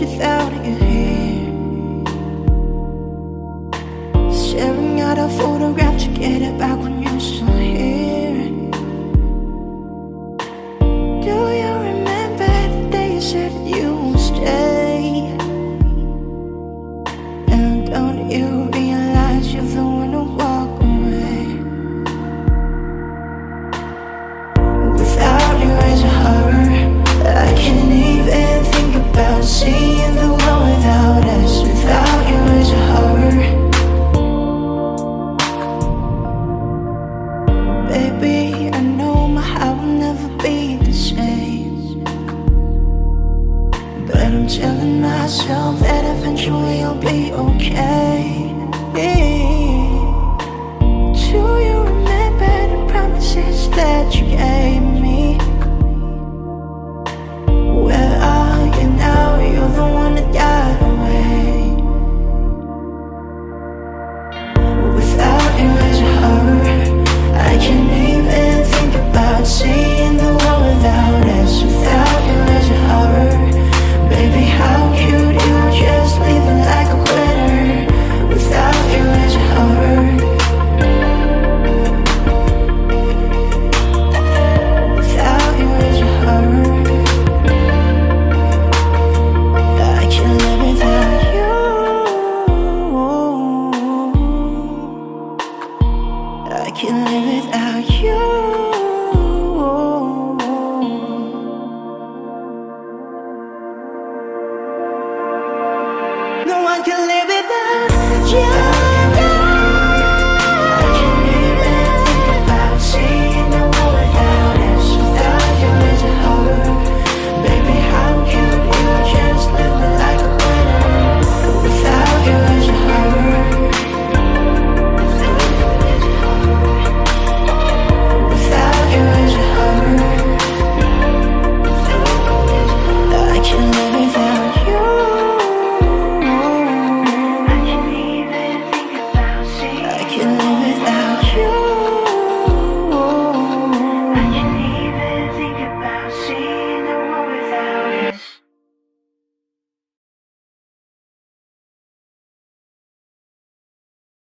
without you here. Staring at a photograph to get it back when you're still seeing the world without us. Without. Baby, I know my heart will never be the same. But I'm telling myself that eventually you'll be okay. Can't live without you. No one can live without you.